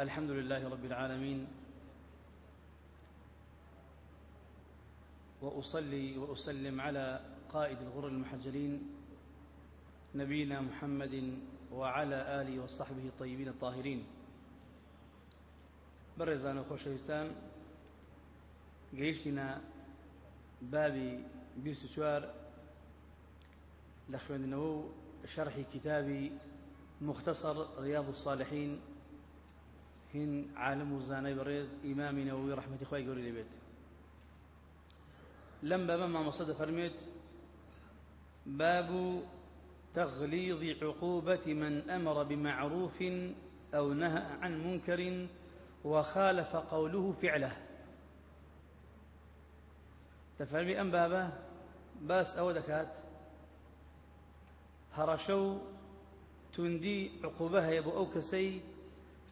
الحمد لله رب العالمين وأصلي وأسلم على قائد الغر المحجلين نبينا محمد وعلى آله وصحبه الطيبين الطاهرين. برزان وخوشويستان قيشتنا بابي بيسوشوار لخويندنو شرح كتاب مختصر رياض الصالحين هن عالم بريز إمام نووي رحمة إخوائي قولي لي بيت. لم باب ما مصد فرميت باب تغليظ عقوبة من أمر بمعروف أو نهى عن منكر وخالف قوله فعله. تفرمي أم بابا؟ باس أو دكات و توندی عقوبە هەیە بۆ ئەو کەسەی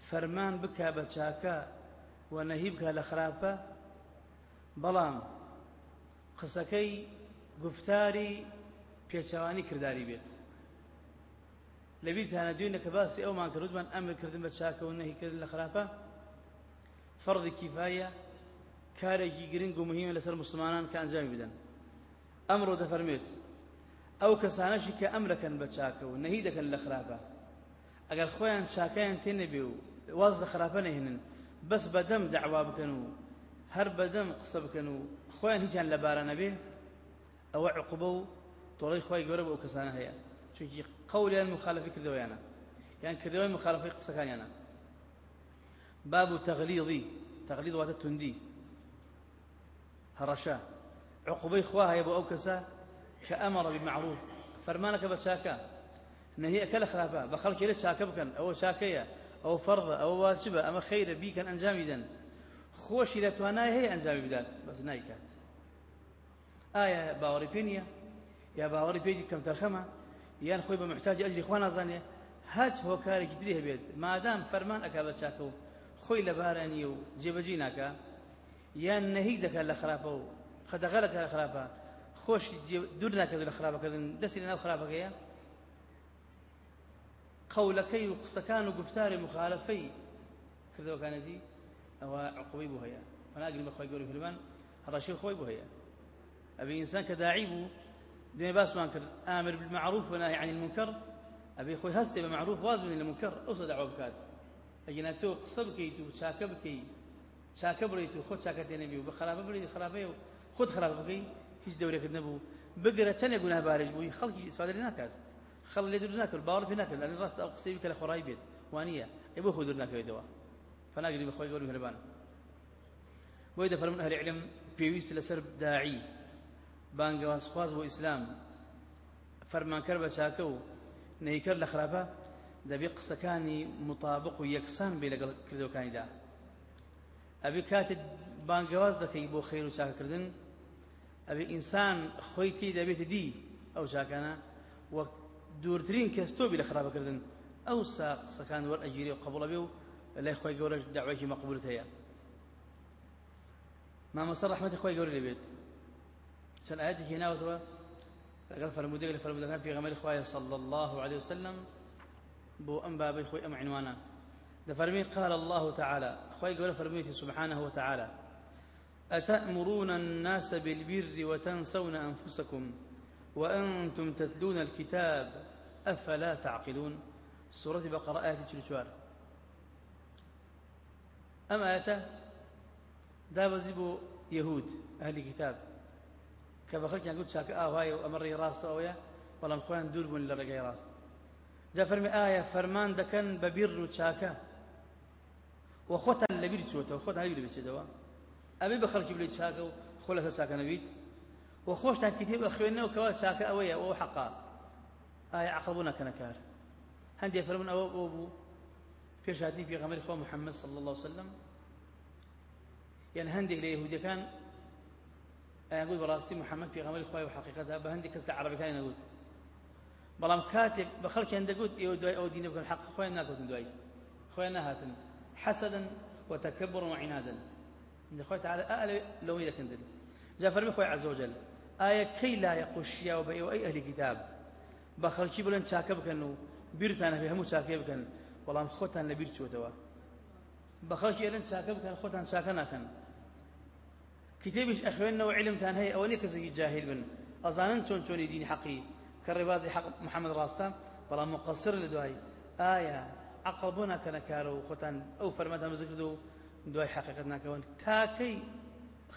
فەرمان بکا بە چاکە و نەهی بکە لە خراپە بەڵام قسەکەی گفتاری پێچەوانی کردداری بێت. لەبییرانە دوێنە کە باسی ئەومان کردومان ئەمرکردن بە چاکە و نەهیکردن لە خراپە فەڕی کیفاە کارێکی گرنگ و مهمە لەسەر مسلمانان کە ئەنجامی بدەن. ئەمڕۆ دەفەرمێت ئەو کەسانەشی کە ئەم دەکەن بە چاکە و نەهی دەکەن لە خراپە ئەگەر خۆیان چاکیان تێنەبێ و واز لە خراپە نەهێنن بەس بەدەم داوا بکەن و هەر بەدەم قسە بکەن و خۆیان هیچیان لە بارە نەبێ ئەوە عقوبە و تۆڵی خۆی گەورە بە ئەو کەسانە هەیە چونکی قەولیان مخالفی کردەوەیانە یان کردەوەی مخالفی قسەکانیانە باب تغلیظی تغلیظ واتە توندی هەڕەشە عقوبەی خوا هەیە بۆ ئەو کەسە كأمر بمعروف. فرمانك نەهەکە لە خراپە بە خەڵکی لە چاکە بکەن ئەوە چاکەیە ئەو فەرڕە ئەوە واجبە ئەمە خەیرە بیکەن ئەنجامی دەن خۆشی لە توانای هەیە ئەنجامی بدات بەس نایکات. ئایا باوەڕی پێ نییە یا باوەڕی پێی کەم تەرخەمە یان خۆی بە محتاجی ئەجری خوا نازانێ هەچ هۆکارێکی دری هەبێت. مادام فەرمان ئەک بە چاکە و خۆی لە بارانیە و جێبەجی ناکە یان نەهی دەکات لە خراپە و خەدەغە لەکە لە خراپە. خۆشی دوور ناکرد لە خراپەکردن. دەستی لە ناو خراپەکەیە؟ قەولەکەی و قسەکان و گفتاری مخالفەی کردەوەکانەتی ئەوە عقوبەی بوو هەیە پەناگرین بەخوای گەوری فرمان هەڕەشی خۆی بوو هەیە ئەبێ ئینسان کە داعی بوو دوێ باسمان کرد ئامر بالمعروف ونهی عن المنکر ئەبێ خۆی هەستێ بە معروف واز بنی لە منکر ئەوسە داوا بکات ئەگەنا تۆ قسە بکەیت و چاکە بکەیت چاکە بڕیت و خۆت چاکە تێنەبی و بە خراپە بڕیت خراپەیە و خۆت خراپە بکەیت هیچ دەورێکت نەبوو بگرە چەندێک گوناه بارێژ بووی خەڵکی ئیسفادە لێ ناکات خەڵ لێ دوور ناکرد باوەڕ پێ ناکرد ئەنی ڕاست ئەو قسەی بکە لە خۆڕایی بێت وانە ئێ بۆ خۆ دوور ناکەوێتەوە فناگری بەخۆی گەور مهرەبان بۆی دەفەرمون ئەهل علم پێویست لەسەر داعی بانگەوازخواز بۆ ئیسلام فەرمانکەر بە چاکە و نەیکەر لە خراپە دەبێت قسەکانی مطابق و یەکسان بێ لەگەڵ کردەوەکانیدا ئەبێ کاتت بانگەواز دەکەی بۆ خێر و چاکەکردن ئەبێ ئینسان خۆی تی دەبێت دی ئەو چاکانە وەک دوورترین کەس تۆبی لە خراپەکردن. ئەو سا قسەکان وەرئەگیری و قبڵە بێ و لای خۆی گەورەش داوایکی مەقبولت هەیە. مامەسە ڕەحمەتی خۆی گەورە لێبێت. چەند ئاەتی هێناوەتەوە؟ لەگەڵ فرمودێک لە فرمودەکان پێغەمبەری خوایە صلى الله عليه وسلم بۆ ئەم بابەی خۆی ئەم عنوانە. دەفەرمی قال الله تعالى خۆی گەورە فەرموویەتی سبحانه وتعالى أتأمرون الناس بالبر وتنسون أنفسكم وأنتم تتلون الكتاب أفلا تعقلون؟ سورة بقرة آية تشوار أما آية دابزيبو يهود أهل الكتاب. كبخلك يقول شاك آواي وأمري راست أويا بەڵام خۆیان دوور بوون لە ڕێگەی ڕاست جا فەرمی ئایا فەرمان دەکەن بە بیر و چاکە و خۆتان لەبیر چوتەوە خۆتان لەبیر بچێتەوە ئەبێ بە خەڵکی بڵێ چاکە و خۆ لەسەر چاکە نەبیت و خۆشتان ئایا عقلبوونا کەنەکار هەندێک فەرمون ئەوە بۆ بوو هاتنی پێغەمبەری خوا محەممەد صلی الله وسلم. یان هەندێک لە یهودەکان ئەیانگوت بەڕاستی محەممەد پێغەمبەری خوای و حقیقەتە بە هەندێک کەس لە عربەکانی نەگوت بەڵام کاتێک بە خەڵکیان دەگوت ئێوە دوای ئەو دینە بکەن حەق خۆیان ناکەوتن دوای خۆیان نەهاتن حەسەدن وتكبر وعنادا. عند خوي تعالى أأل لو إذا كندل. جاء فرمي خوي عز وجل. آية كي لا يقش يا وبأي أي أهل كتاب. بە خەڵکی بڵێن چاکە بکەن و بیرتان هەبێ هەموو چاکێ بکەن بەڵام خۆتان لە بیر چوتەوە بە خەڵکی ئێرن چاکە بکەن خۆتان چاکە ناکەن. کتێبیش ئەخوێنەوە علمتان هەیە ئەوە نیە کەسێکی جاهل بن. ئەزانن چۆن چۆنی دینی حەقی؟ کە ڕێبازی حەق محەممەد ڕاستە بەڵام مقصر لە دوای. ئایا عقل بۆ ناکەنە کارە و خۆتان ئەو فەرمەتان بزکرد و دوای حقیقت ناکەون؟ تاکەی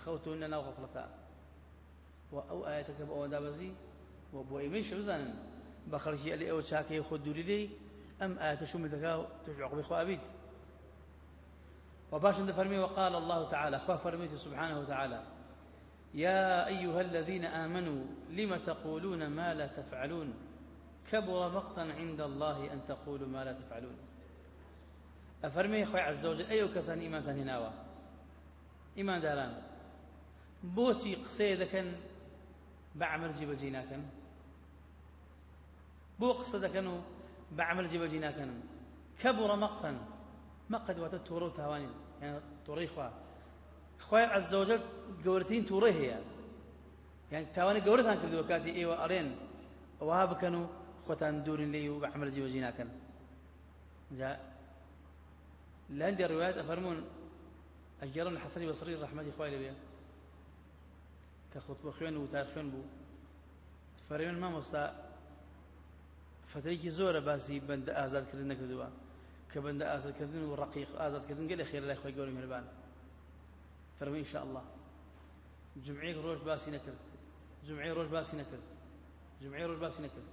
خەوتون لە ناو غەفڵەتە و ئەو ئاەتەکە بە ئەوەندابەزی و بۆ ئێمەی شە بزانن. خەڵکی ئەلی ئەو چاکەی خۆ دووری لێ ئەم ئاەتە شوم دەکا و توش عقبی خوابیت وباش فرمي وقال الله تعالى خوا فرميت سبحانه وتعالى يا أيها الذين آمنوا لم تقولون ما لا تفعلون؟ كبر مقتا عند الله أن تقولوا ما لا تفعلون. ئەفەرمێ خۆی عزەوجل ئەو کەسان ئیمانتان هێناوە ئیمانداران بۆچی قسەیە دەکەن بە عمل جێبەجێ ناکەن بۆ قسە دەکەن و بە عمل جێبەجێ ناکەن کەبوڕە مەقتەن مەقەد واتە تووڕە و تاوانین تووڕەی خوا خۆی عزەوجل گەورەترین تووڕە هەیە یان تاوانی گەورەتان کردووە کاتی ئێوە ئەڕێن ئەوها بکەن و خۆتان دوورن لێ و بە عمل جێبەجێ ناکەن لعندي روايات أفرمون. أجرون الحسن البصري رحمة إخوائي لبيا كخطبة خوين وتارخين بو. فرمون ما مستا فتريكي زورة باسي بند آزاد كردن كردوا كبند آزاد كردن ورقيق آزاد كردن قال خير الله إخوائي قولي مهربان. فرمون إن شاء الله. جمعيك روش باسي نكرت. جمعي روش باسي نكرت. جمعي روش باسي نكرت.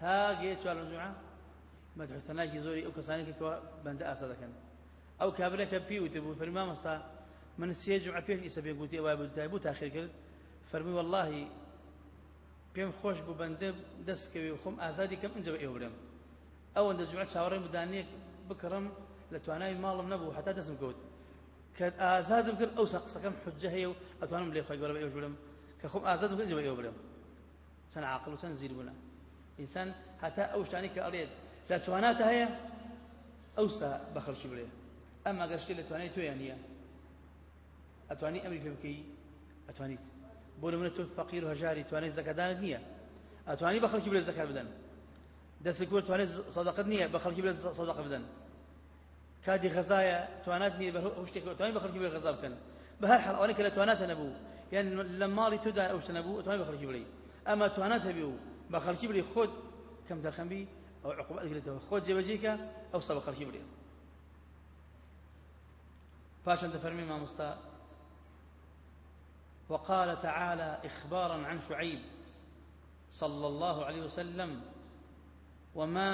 تا جيت على الجمعة؟ مدحوتناکی زۆری ئەو کەسانی کەەوە بەندە ئاسا دەکەن ئەو کابرەکە پێی بوو فەرما مەستا من سێ جمع پێش ئیسە بێگوتی ئەوە بوو تاخیر کرد فەرمی واللهی پێم خۆش بوو بەندە دەستکەوی خۆم ئازادی کەم ئەنجە بە ئێوە برم. ئەوەندە جمع چاوەڕێم بدانەیەک بکڕم لە توانای ماڵم نەبوو حتا دەستم کەوت کە ئازادم کرد ئەو قسەکەم حجە هەیە و ئەتوانم لێ خۆی گەورە بە ئێوە برم. کە خۆم ئازادم کرد ئێوە برم. چەند عاقل و چەند زیر بوونە ئینسان هەتا ئەو شتانی کە ئەڵێت لا تواناتە هەیە ئەوسا بە خەڵکی بڵێ ئەمما گەشتێ لە توانای تۆیان نییە. ئەتوانی ئەمری پێ بکەی ئەتوانیت. بۆ لە منە تۆ فەقیر و هەژاری توانای زەکەدانت نییە. ئەتوانی بە خەڵکی بڵێ زەکات بدەن. دەست کۆر توانێت سەدەقەت نییە بە خەڵکی بڵێ سەدەقە بدەن. توانات نییە بە شتێک توانی بە خەڵکی بڵێ غەزا بکەن. بە هەر حاڵ ئەوانەی کە لە تواناتە نەبوو. یان لە ماڵی تۆدا ئەو شتە نەبوو توانی بە خەڵکی بڵێ. ئەمە توانات هەبی و بە خەڵکی بڵێ خۆت دەرخەمبی خود جبجيك أو سبق خلشي بريد فاش أنت فرمي ما مستا وقال تعالى إخبارا عن شعيب صلى الله عليه وسلم وما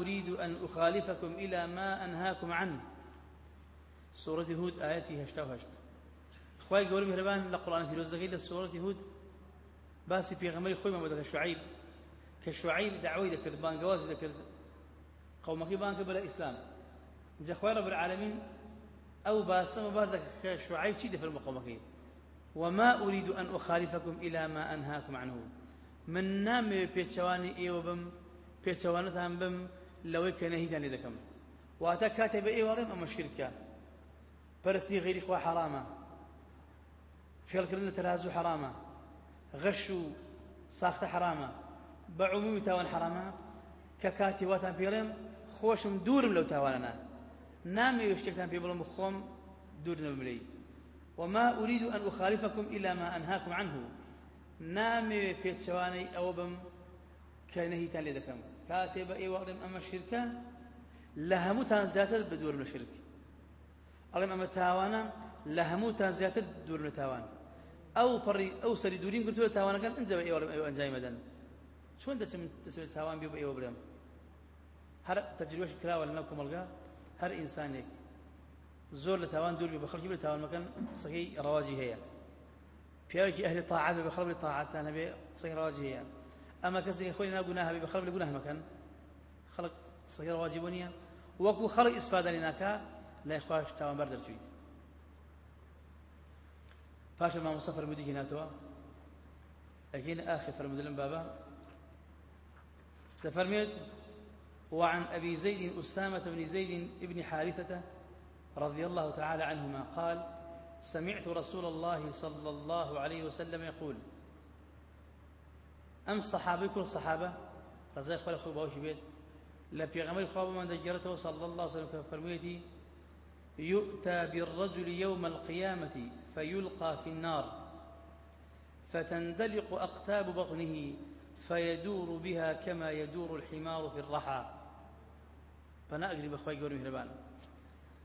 أريد أن أخالفكم إلى ما أنهاكم عنه. سورة هود آياتي هشتا خواهي قولي مهربان لقرآن في روزة سورة هود. باسي في غمري خوي ما بدك شعيب کە شعیب دعوەی دەکرد بانگەوازی دەکرد. قەومەکەی بان بەرە ئیسلام. جا خوای رب العالمین ئەو باسەمە بازە کە شعیب چی دەفرمە قەومەکەی وما أريد أن أخالفكم إلى ما أنهاكم عنه. من نامي پێچەوانی ئێوە بم پێچەوانتان بم لەوەی کە نەهیتان لێ دەکەم واتە کاتێ بە ئێوەڵێم ئەمە شرکە پەرستی غیری خوا حرامە فێڵکردن لە تەرازوو حرامە غەش و ساختە حرامە بعمومی تاوان حرامە کە کاتی واتان پێڵێم خۆشم دوورم لەو تاوانە نامەوێ شتێکتان پێ بڵم خۆم دوور نەبملەی وما أريد أن أخالفكم إلا ما أنهاكم عنه. نامي بيتشواني أو بم كنهيتان لدكم كاتب أي وقت أما الشركة لهموتان زياتر بدور من الشرك. ألم أما تاوانا لهموتان زياتر بدور من تاوان. أو بري أو سري دورين قلت له تاوانا قال أنجب أي وقت أيوة أنجاي مدن. شلون دسم دسم تاوان بيو بأي وبرم هر تجربة كراوة لناكم الغا هر إنسانك زۆر لە تاوان دوور بێ بە خەڵکی بێ تاوان مەکەن قسەکەی ڕەواجی هەیە پیاوێکی ئەهلی تاعات بە خەڵکی تاعاتان هەبێ قسەی ڕەواجی هەیە ئەمە کەسێک خۆی ناگوناه بێ بە خەڵک لە گوناه مەکەن خەڵک قسەکە واجبە نییە وەکو خەڵک ئیسفادانی ناکا لای خوش تاوانبەر دەرچویت پاشە مامۆستا فەرمودی هێناتەوە ئەگەین ئاخر فرمود لەم بابا. تفرميت وعن أبي زيد أسامة بن زيد بن حارثة رضي الله تعالى عنهما قال سمعت رسول الله صلى الله عليه وسلم يقول أم صحابي كل صحابة؟ رزاق خلق أخو باوش بيت. لا بيغمر خواب من دجرته صلى الله عليه وسلم فرميتي يؤتى بالرجل يوم القيامة فيلقى في النار فتندلق أقتاب بطنه فيدور بها كما يدور الحمار في الرحى. فنأقرب أخوي قول مهربان.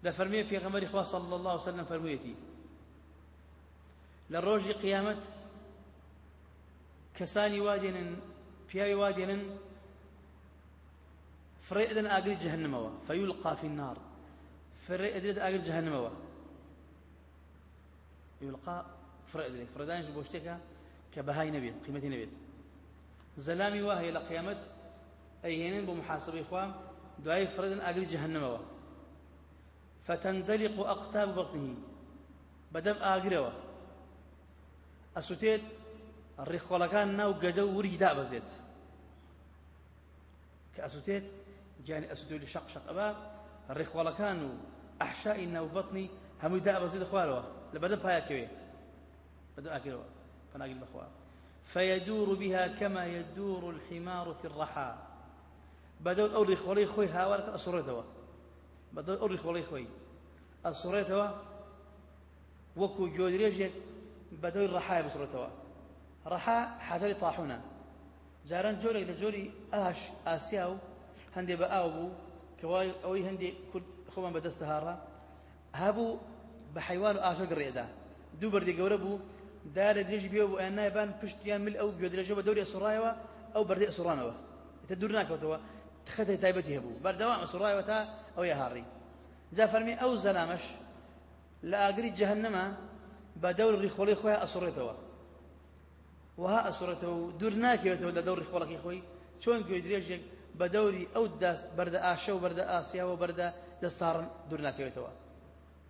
لا فرمية في غمر إخوة صلى الله عليه وسلم فرميتي. للروج قيامة كساني وادن بياي وادن فريدن أقل جهنم فيلقى في النار. فريدن أقل جهنم يلقى فريدن فريدان بوشتك كبهاي نبيت قيمتي نبيت زلامي وهي لقيامت أيهنين بمحاسبة إخوان دعاي فريدن أقل جهنم فتندلق أقتاب بطنه. بدم آقروا. أسوتيت الرخولكان ناو قدو وري دا بزيت. كأسوتيت جاني أسوتيت شق شق أبا. الرخولكان أحشاء ناو بطني هم دا بزيت أخوالوا لبدم بها كوي. بدم آقروا. فناقل بخوا. فيدور بها كما يدور الحمار في الرحى. بدل أوري خولي خوي هاولك أسرتوا بەدە ئەوڕی خۆڵی خۆی. ئەسوڕێتەوە وەکو جۆدرێژێک بەدەوی ڕەحای بسڕێتەوە ڕەحا حەجەری تاحونە جاران جۆرێک لە جۆری ئاش ئاسیا و هەندێ بە ئاو بوو کەوای ئەوەی هەندێک کورد خۆمان بەدەستە هاڕە هەبوو بە حیوان و ئاژە گڕێدا. دوو بەردی گەورە بوو دارە درێژ بێ بوو ئەنایبان پشتیان مل ئەو گوێدرێژە بە دەوری ئەسوڕایەوە ئەو بەردەی ئەسوڕانەوە. تە دوور ناکەوتەوە. خەتی تایبەتی هەبوو. بەردەوام سوڕایەوە تا ئەوەیە هاڕی. جا فەرمی ئەو زەلامەش لە ئاگری جەهەنەما بە دەور ڕیخۆڵی خۆی ئەسوڕێتەوە. وها ئەسوڕێتەوە و دوور ناکەوێتەوە لە دەور ڕیخۆڵەکەی خۆی چۆن گوێ درێژێک بە دەوری ئەو دەست بەردە ئاشە و بەردە ئاسیاوە بەردە دەستاڕن دوور ناکەوێتەوە.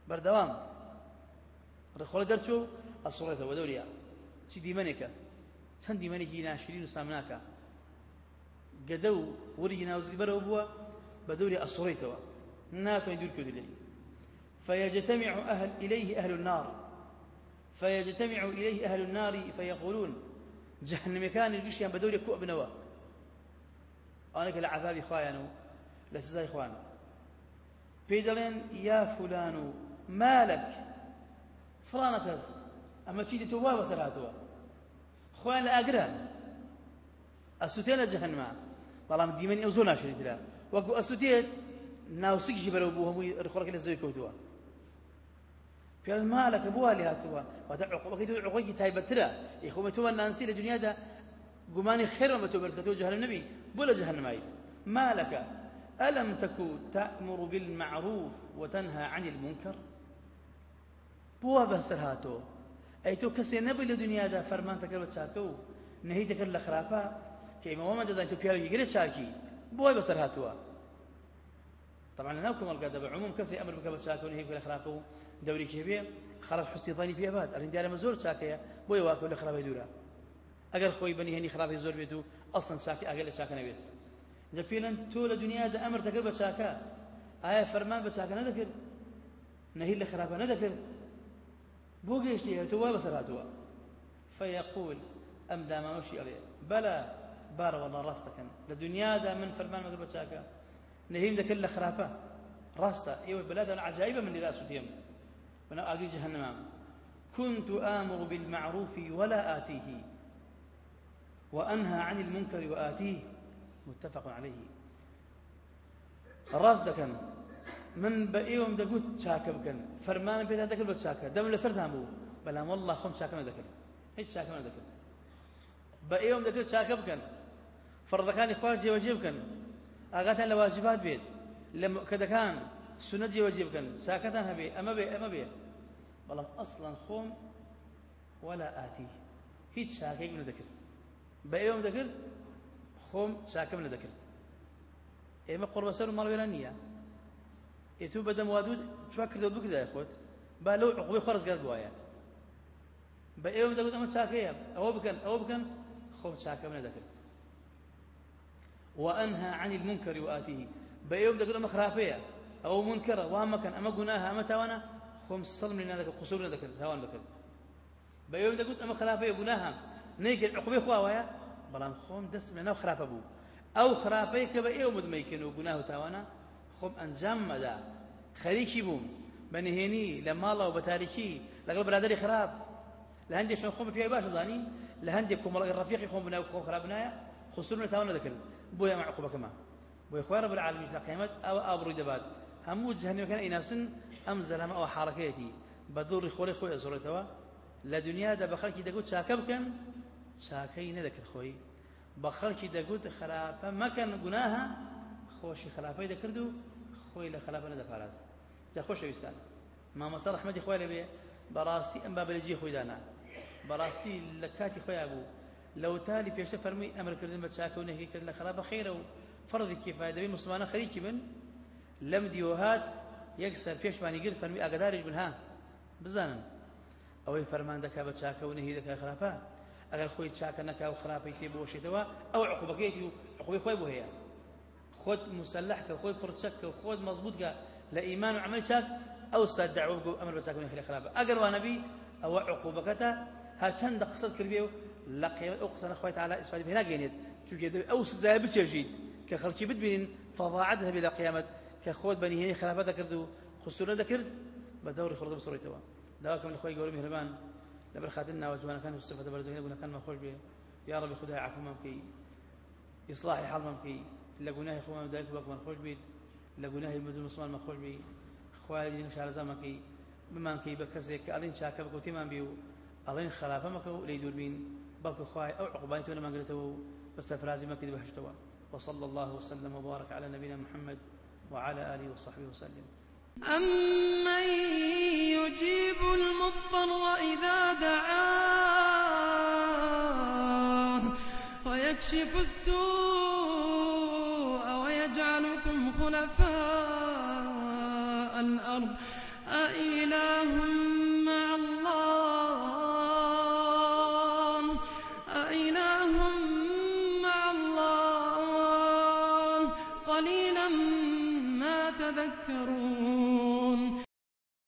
بەردەوام ڕخۆڵە دەرچوو ئەسوڕێتەوە دەوریا. چی دیمەنێکە؟ چەند دیمەنێکی ناشرین و سامناکە؟ گەدە و وەرگی ناوزی بەرەوە بووە بە دەوری ئەسوڕێتەوە ناتوانین دوور لێی فيجتمع أهل إليه أهل النار. فيجتمع إليه أهل النار فيقولون جهنم كان القشيان بدوري كؤ بنوا. أنا كلا عذابي خوايانو لسزاي إخوان بيدلين يا فلان مالك. فلانك ئەمە چی تۆ وا بەسەر هاتووە خۆیان لە بەڵام دیمەنی ئەو زۆر ناشریترا وەکو ئەسووتێت ناوسکیشی بەرەو بوو هەمووی ڕخۆڕەکە لە زەوی کەوتووە پێڵ مالەکە بووە لێ هاتووە واتە عقوبەکەی تۆ عقوبەکی تایبەترە ئیخۆمە تۆ نانسی لە دنیادا گومانی خێرە بە تۆ بەرد کە تۆ جەهەنم نەبی بۆ لە جەهەنمایی مالك ألم تكن تأمر بالمعروف وتنهى عن المنكر؟ بوا بەسەر هاتۆ ئەی تۆ کەسێ نەبووی لە دنیادا فەرمان دەکرد بە چاکە و نەهی کە ئێمەوەمە دەزانین تۆ پیاوی گرێ چاکی بۆی بەسەر هاتووە طبعا لەناو کۆمەڵگادا بە عموم کەسی ئەمر بکە بە چاکە و نەهی بکە لە خراپە و دەورێکی هەبێ خەڵک حوسی ظنی پێ بات ئەلین دیارە زۆر چاکەیە بۆی واکە لە خراپەی دوورە ئەگەر خۆی بەنی هێنی خراپی زۆر بێت و ئەسڵەن چاکی ئەگەر لە چاکە نەبێت جا پێڵەن تۆ لە دنیادا ئەمر دەکرد بە چاکە ئایا فەرمان بە چاکە نەدەکرد نەهی لە خراپە نەدەکرد بۆ گەیشتی تۆ وا بەسەر هاتووە فيقول ئەم دامامەشی ئەڵێ بەلا بارەوەڵە ڕاستەکەن لە دنیادا من فەرمان مەگر بە چاکە نەهیم دەکرد لە خراپە ڕاستە ئێوە بەلاتان عجایبە من لێرا سوودێم بەناو ئاگری جهنم. كنت آمر بالمعروف ولا آتيه. وأنهى عن المنكر وآتيه. متفق عليه. ڕاست دەکەن من بە ئێوەم دەگوت چاکە بکەن فەرمانم پێدان دەکرد بە چاکە دەم لەسەرتان بوو بەلام وەڵڵا خۆم چاکە نەدەکرد هیچ چاکە نەدەکرد بە ئێوەم دەکرد چاکە بکەن فەڕەکانی خوا جێوەجێ بکەن. ئاگاتان لە واجبات بێت. لە مؤکدەکان سونە جێوەجێ بکەن. چاکەتان هەبێ ئەمە بێ ئەمە بێ. بەڵام ئەسڵان خۆم ولا ئاتی. هیچ چاکێک نەدەکرد بە ئێوەم دەکرد خۆم چاکەم لە دەکرد. ئێمە قڕ بەسەر و ماڵوێران نییە. ئێتو بەدەم وادود چوا کردە بکدای خۆت با لەو عقوبەی خۆرزگار بواە بە ئێوە دەگوت ئەمە چاکەیە. ئەوە بکەن ئەوە بکەن خۆم چاکەم لە دەکرد. وأنهى عن المنكر وآتيه. بيوم دقل أما خرافية. أو منكرة وهم كان أما قناها. أما توانا خمس صلم لنا ذكر قصور لنا ذكر تاوان ذكر بيوم دقل أما خرافية. قناها. نيكل عقبي خواويا بلان خوم دس أو خراف أبو أو خرافية كبا إيوم دميكن وقناه تاوانا خم أنجام مدى خريكي بوم. ماڵەوە بە تاریکی لەگەڵ برادری خراپ لە هەندێک شان خۆم پیاوی باش لە هەندێک کۆمەڵی ڕفیقی خۆم بناو خۆم خراپ نایە خسرون تاوان دەکرد بۆیە مع عقوبەکەمە بۆی خوای رب العالمین لە قیامەت ئەوە ئابڕووی دەبات. هەموو جهنمەکان ئیناسن ئەم زەلامە ئەوە حاڵەکەیەتی بە دووڕی خۆی خۆی ئەزۆڕێتەوە لە دنیادا بە خەڵکی دەگوت چاکە بکەن چاکەی نەدەکرد خۆی. بە خەڵکی دەگوت خراپە مەکەن گوناها خۆشی خراپەی دەکرد و خۆی لە خراپە نەدەپاراست. جا خۆشەویستان مامەسە ڕەحمەتی خۆی لەبێ بەڕاستی ئەم بابلەجی خۆی دانا. بەڕاستی لە کاتی خۆیان بوو. لەو تالی پێشە فەرمی ئەمرکردن بە چاکە و نەهی کرد لە خراپە خێرە و فەڕی کیفای دەبێت مسلمانە خەریکی بن لەم دیوهات یەک سەر پێشمانی گرت فەرمی ئاگداریش بن ها. بزانن. ئەوەی فەرمان دەکا بە چاکە و نەهی دەکا خراپە ئەگەر خۆی چاکە نەکا و خراپەی تێ بۆشێتەوە ئەو عقوبەکەیەتی و عقوبەی خۆی بۆ هەیە خۆت مسلح کە خۆی پڕچەک کە خۆت مەزبوط کە لە ئیمان و عمل چاک ئەو سەر دعوە بگو ئەمر بە چاک و نەهی خراپە ئەگەر وانەبی ئەوە عقوبەکەتە هەر چەند قسەت کردێ و لە قیامەت ئەو قسە نەخوای تعالی ئیسفادی پێ ناگەێنێت چونکە دەبێت ئەو سزای بچێژیت کە خەڵکی بتبینین فەضاعەت هەبێ لە قیامەت کە خۆت بەنیهێنی خراپە دەکرد و خسوورە دەکرد بە دەوری خۆڵ بسڕێتەوە داواکەم لە خۆی گەورە میهرەبان لەبەر خاتن ناوە جوانەکان و سفەتە بەرزەکە بوونەکانمان خۆش بێ یا رب خدای عفومان بکەی ئیصلاحی حاڵمان بکەی لە گوناهی خۆمان دایک باکمان خۆش بیت لە گوناهی مردم مسلمانمان خۆش بی خوای دین شارەزامەکەی بمان کەی بە کەسێک کە ئەڵین چاکە بکەوتێمان بی و ئەڵێن خراپە مەکە و لی دووربین بەڵکو خوای ئەو عقوبانی تۆ نەمانگرێتەوە و بەستەفرازی مەکەی بەهشتەوە وصلى الله وسلم وبارك على نبينا محمد وعلى آله وصحبه وسلم. أمن يجيب المضطر إذا دعاه ويكشف السوء ويجعلكم خلفاء الأرض.